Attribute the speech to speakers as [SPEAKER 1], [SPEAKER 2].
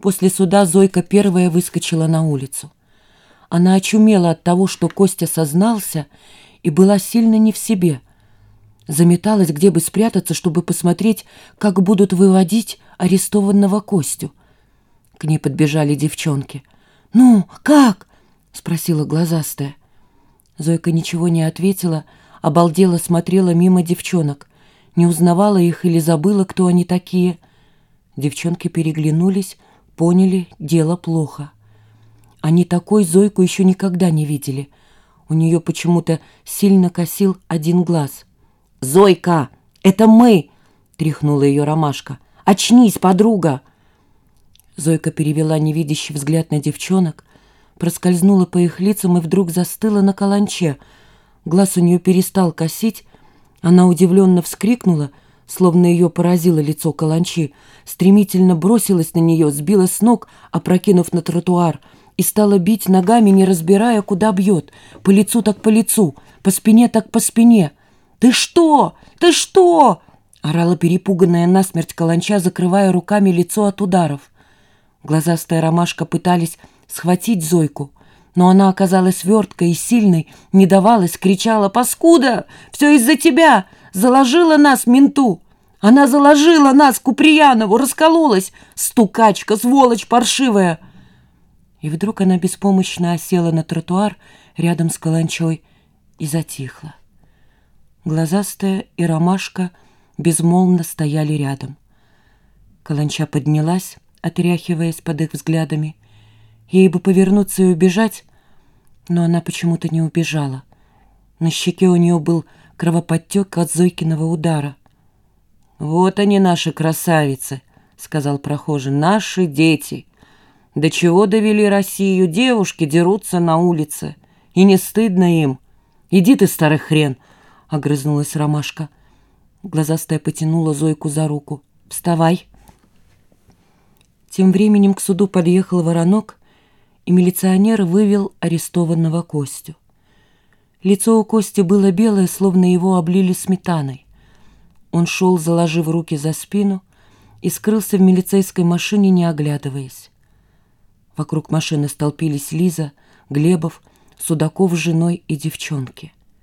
[SPEAKER 1] После суда Зойка первая выскочила на улицу. Она очумела от того, что Костя сознался, и была сильно не в себе. Заметалась, где бы спрятаться, чтобы посмотреть, как будут выводить арестованного Костю. К ней подбежали девчонки. «Ну, как?» — спросила глазастая. Зойка ничего не ответила, обалдела смотрела мимо девчонок. Не узнавала их или забыла, кто они такие. Девчонки переглянулись, поняли, дело плохо. Они такой Зойку еще никогда не видели. У нее почему-то сильно косил один глаз. «Зойка, это мы!» — тряхнула ее ромашка. «Очнись, подруга!» Зойка перевела невидящий взгляд на девчонок, проскользнула по их лицам и вдруг застыла на каланче. Глаз у нее перестал косить, она удивленно вскрикнула, словно ее поразило лицо каланчи, стремительно бросилась на нее, сбила с ног, опрокинув на тротуар, и стала бить ногами, не разбирая, куда бьет. По лицу так по лицу, по спине так по спине. «Ты что? Ты что?» — орала перепуганная насмерть каланча, закрывая руками лицо от ударов. Глазастая ромашка пытались схватить Зойку, но она оказалась верткой и сильной, не давалась, кричала «Паскуда! Все из-за тебя! Заложила нас менту! Она заложила нас Куприянову, раскололась! Стукачка, сволочь паршивая!» И вдруг она беспомощно осела на тротуар рядом с каланчой и затихла. Глазастая и ромашка безмолвно стояли рядом. Каланча поднялась, отряхиваясь под их взглядами. Ей бы повернуться и убежать, но она почему-то не убежала. На щеке у нее был кровоподтек от Зойкиного удара. «Вот они, наши красавицы», — сказал прохожий, — «наши дети. До чего довели Россию? Девушки дерутся на улице. И не стыдно им. Иди ты, старый хрен», — огрызнулась Ромашка. Глазастая потянула Зойку за руку. «Вставай». Тем временем к суду подъехал воронок, и милиционер вывел арестованного Костю. Лицо у Кости было белое, словно его облили сметаной. Он шел, заложив руки за спину, и скрылся в милицейской машине, не оглядываясь. Вокруг машины столпились Лиза, Глебов, Судаков с женой и девчонки.